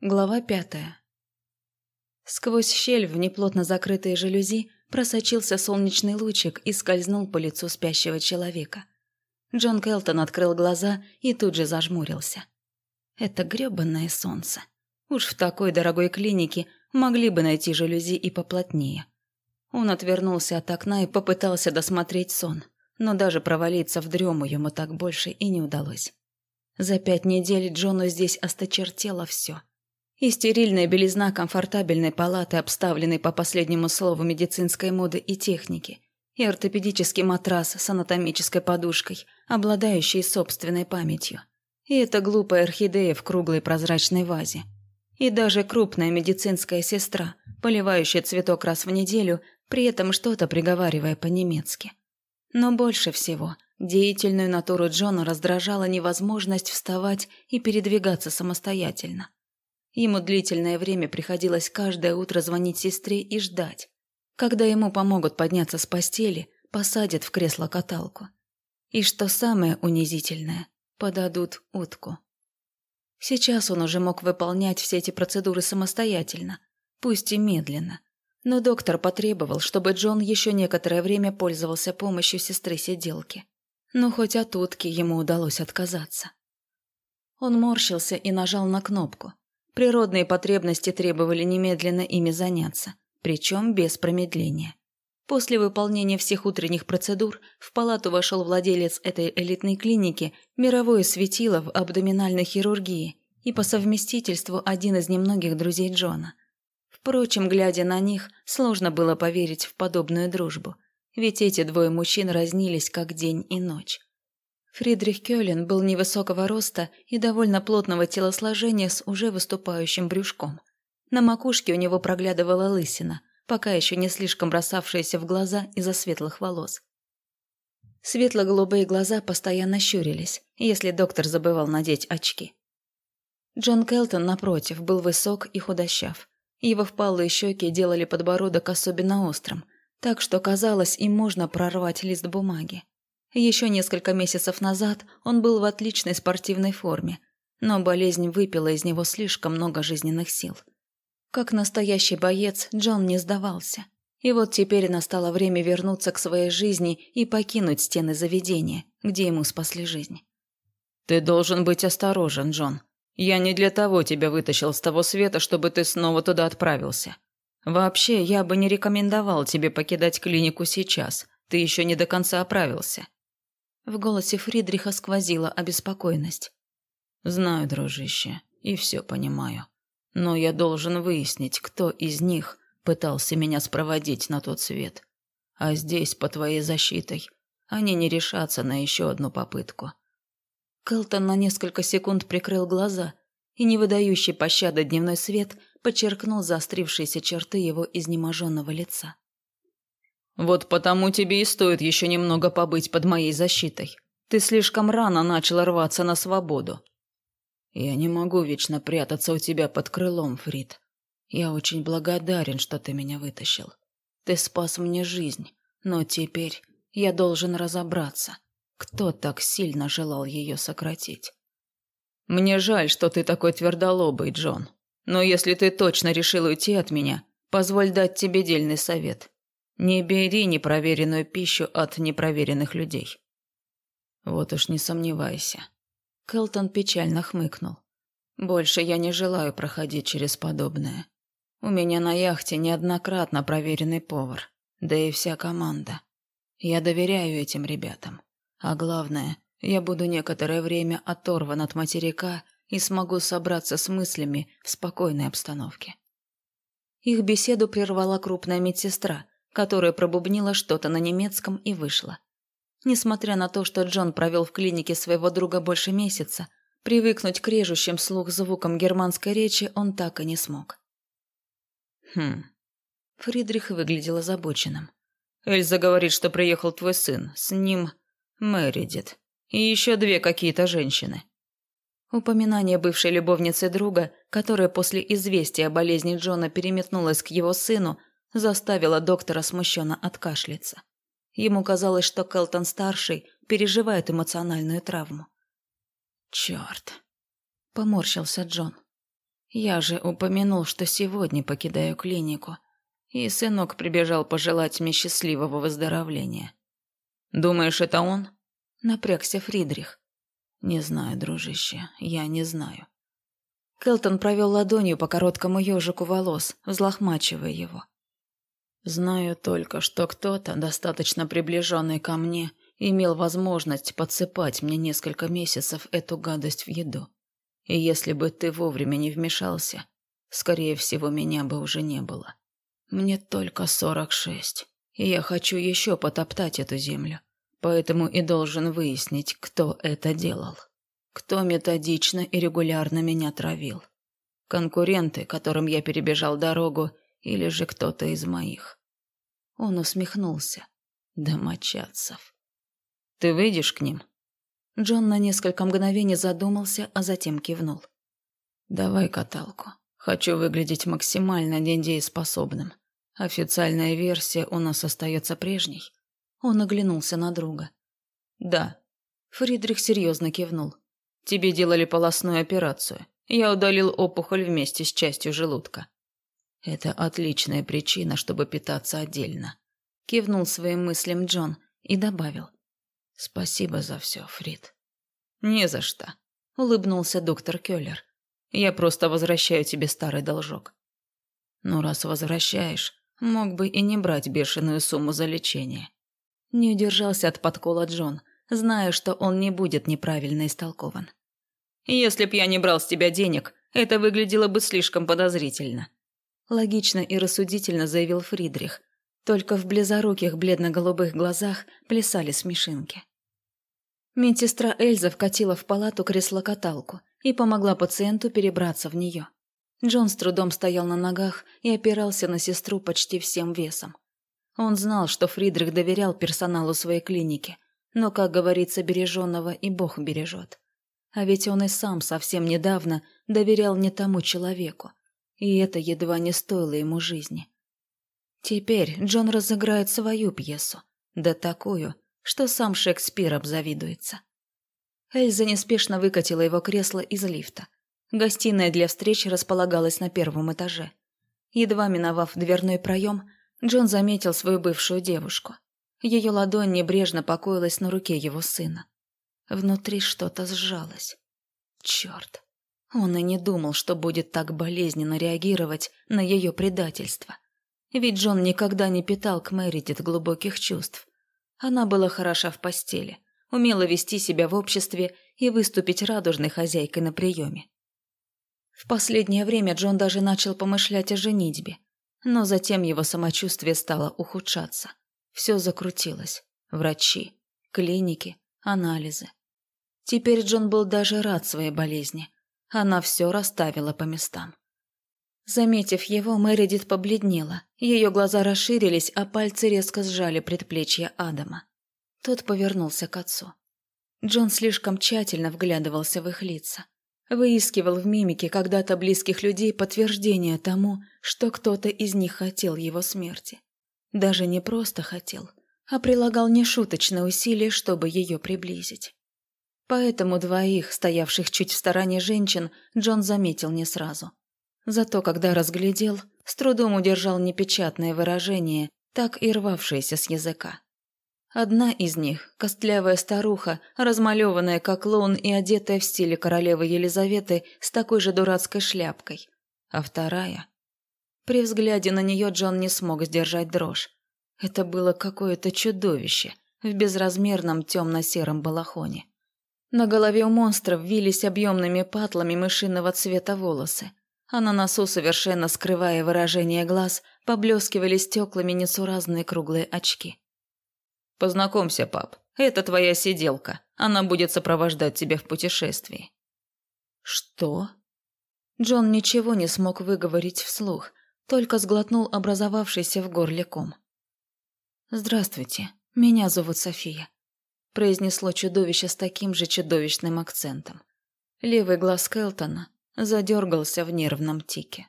Глава пятая. Сквозь щель в неплотно закрытые жалюзи просочился солнечный лучик и скользнул по лицу спящего человека. Джон Келтон открыл глаза и тут же зажмурился. Это грёбанное солнце. Уж в такой дорогой клинике могли бы найти жалюзи и поплотнее. Он отвернулся от окна и попытался досмотреть сон, но даже провалиться в дрему ему так больше и не удалось. За пять недель Джону здесь осточертело все. И стерильная белизна комфортабельной палаты, обставленной по последнему слову медицинской моды и техники, и ортопедический матрас с анатомической подушкой, обладающий собственной памятью. И эта глупая орхидея в круглой прозрачной вазе. И даже крупная медицинская сестра, поливающая цветок раз в неделю, при этом что-то приговаривая по-немецки. Но больше всего деятельную натуру Джона раздражала невозможность вставать и передвигаться самостоятельно. Ему длительное время приходилось каждое утро звонить сестре и ждать, когда ему помогут подняться с постели, посадят в кресло-каталку. И что самое унизительное, подадут утку. Сейчас он уже мог выполнять все эти процедуры самостоятельно, пусть и медленно. Но доктор потребовал, чтобы Джон еще некоторое время пользовался помощью сестры-сиделки. Но хоть от утки ему удалось отказаться. Он морщился и нажал на кнопку, Природные потребности требовали немедленно ими заняться, причем без промедления. После выполнения всех утренних процедур в палату вошел владелец этой элитной клиники, мировое светило в абдоминальной хирургии и по совместительству один из немногих друзей Джона. Впрочем, глядя на них, сложно было поверить в подобную дружбу, ведь эти двое мужчин разнились как день и ночь. Фридрих Кёлен был невысокого роста и довольно плотного телосложения с уже выступающим брюшком. На макушке у него проглядывала лысина, пока еще не слишком бросавшаяся в глаза из-за светлых волос. Светло-голубые глаза постоянно щурились, если доктор забывал надеть очки. Джон Келтон, напротив, был высок и худощав. Его впалые щеки делали подбородок особенно острым, так что казалось, им можно прорвать лист бумаги. Еще несколько месяцев назад он был в отличной спортивной форме, но болезнь выпила из него слишком много жизненных сил. Как настоящий боец, Джон не сдавался. И вот теперь настало время вернуться к своей жизни и покинуть стены заведения, где ему спасли жизнь. «Ты должен быть осторожен, Джон. Я не для того тебя вытащил с того света, чтобы ты снова туда отправился. Вообще, я бы не рекомендовал тебе покидать клинику сейчас. Ты еще не до конца оправился. В голосе Фридриха сквозила обеспокоенность. «Знаю, дружище, и все понимаю. Но я должен выяснить, кто из них пытался меня спроводить на тот свет. А здесь, по твоей защитой, они не решатся на еще одну попытку». Келтон на несколько секунд прикрыл глаза, и невыдающий пощады дневной свет подчеркнул заострившиеся черты его изнеможенного лица. Вот потому тебе и стоит еще немного побыть под моей защитой. Ты слишком рано начал рваться на свободу. Я не могу вечно прятаться у тебя под крылом, Фрид. Я очень благодарен, что ты меня вытащил. Ты спас мне жизнь, но теперь я должен разобраться, кто так сильно желал ее сократить. Мне жаль, что ты такой твердолобый, Джон. Но если ты точно решил уйти от меня, позволь дать тебе дельный совет. Не бери непроверенную пищу от непроверенных людей. Вот уж не сомневайся. Келтон печально хмыкнул. Больше я не желаю проходить через подобное. У меня на яхте неоднократно проверенный повар, да и вся команда. Я доверяю этим ребятам. А главное, я буду некоторое время оторван от материка и смогу собраться с мыслями в спокойной обстановке. Их беседу прервала крупная медсестра – которая пробубнила что-то на немецком и вышла. Несмотря на то, что Джон провел в клинике своего друга больше месяца, привыкнуть к режущим слух звукам германской речи он так и не смог. «Хм...» Фридрих выглядел озабоченным. «Эльза говорит, что приехал твой сын. С ним Мэридит. И еще две какие-то женщины». Упоминание бывшей любовницы друга, которая после известия о болезни Джона переметнулась к его сыну, заставила доктора смущенно откашляться. Ему казалось, что Келтон-старший переживает эмоциональную травму. «Черт!» – поморщился Джон. Я же упомянул, что сегодня покидаю клинику, и сынок прибежал пожелать мне счастливого выздоровления. Думаешь, это он? Напрягся Фридрих. Не знаю, дружище, я не знаю. Келтон провел ладонью по короткому ежику волос, взлохмачивая его. Знаю только, что кто-то, достаточно приближенный ко мне, имел возможность подсыпать мне несколько месяцев эту гадость в еду. И если бы ты вовремя не вмешался, скорее всего, меня бы уже не было. Мне только сорок шесть, и я хочу еще потоптать эту землю. Поэтому и должен выяснить, кто это делал. Кто методично и регулярно меня травил. Конкуренты, которым я перебежал дорогу, или же кто-то из моих. Он усмехнулся. Домочадцев. «Ты выйдешь к ним?» Джон на несколько мгновений задумался, а затем кивнул. «Давай каталку. Хочу выглядеть максимально недееспособным. Официальная версия у нас остается прежней». Он оглянулся на друга. «Да». Фридрих серьезно кивнул. «Тебе делали полостную операцию. Я удалил опухоль вместе с частью желудка». «Это отличная причина, чтобы питаться отдельно», – кивнул своим мыслям Джон и добавил. «Спасибо за все, Фрид». «Не за что», – улыбнулся доктор Келлер. «Я просто возвращаю тебе старый должок». «Ну, раз возвращаешь, мог бы и не брать бешеную сумму за лечение». Не удержался от подкола Джон, зная, что он не будет неправильно истолкован. «Если б я не брал с тебя денег, это выглядело бы слишком подозрительно», логично и рассудительно заявил Фридрих. Только в близоруких бледно-голубых глазах плясали смешинки. Медсестра Эльза вкатила в палату кресло-каталку и помогла пациенту перебраться в нее. Джон с трудом стоял на ногах и опирался на сестру почти всем весом. Он знал, что Фридрих доверял персоналу своей клиники, но, как говорится, береженного и Бог бережет. А ведь он и сам совсем недавно доверял не тому человеку, и это едва не стоило ему жизни. Теперь Джон разыграет свою пьесу, да такую, что сам Шекспир обзавидуется. Эльза неспешно выкатила его кресло из лифта. Гостиная для встреч располагалась на первом этаже. Едва миновав дверной проем, Джон заметил свою бывшую девушку. Ее ладонь небрежно покоилась на руке его сына. Внутри что-то сжалось. Черт. Он и не думал, что будет так болезненно реагировать на ее предательство. Ведь Джон никогда не питал к Мэридит глубоких чувств. Она была хороша в постели, умела вести себя в обществе и выступить радужной хозяйкой на приеме. В последнее время Джон даже начал помышлять о женитьбе, но затем его самочувствие стало ухудшаться. Все закрутилось. Врачи, клиники, анализы. Теперь Джон был даже рад своей болезни. Она все расставила по местам. Заметив его, Мэридит побледнела. Ее глаза расширились, а пальцы резко сжали предплечье Адама. Тот повернулся к отцу. Джон слишком тщательно вглядывался в их лица. Выискивал в мимике когда-то близких людей подтверждение тому, что кто-то из них хотел его смерти. Даже не просто хотел, а прилагал нешуточные усилия, чтобы ее приблизить. Поэтому двоих, стоявших чуть в стороне женщин, Джон заметил не сразу. Зато когда разглядел, с трудом удержал непечатное выражение, так и рвавшееся с языка. Одна из них, костлявая старуха, размалеванная как лун и одетая в стиле королевы Елизаветы с такой же дурацкой шляпкой. А вторая... При взгляде на нее Джон не смог сдержать дрожь. Это было какое-то чудовище в безразмерном темно-сером балахоне. На голове у монстра вились объемными патлами мышиного цвета волосы а на носу, совершенно скрывая выражение глаз, поблескивали стеклами несуразные круглые очки. «Познакомься, пап. Это твоя сиделка. Она будет сопровождать тебя в путешествии». «Что?» Джон ничего не смог выговорить вслух, только сглотнул образовавшийся в горле ком. «Здравствуйте, меня зовут София», – произнесло чудовище с таким же чудовищным акцентом. Левый глаз Келтона задергался в нервном тике.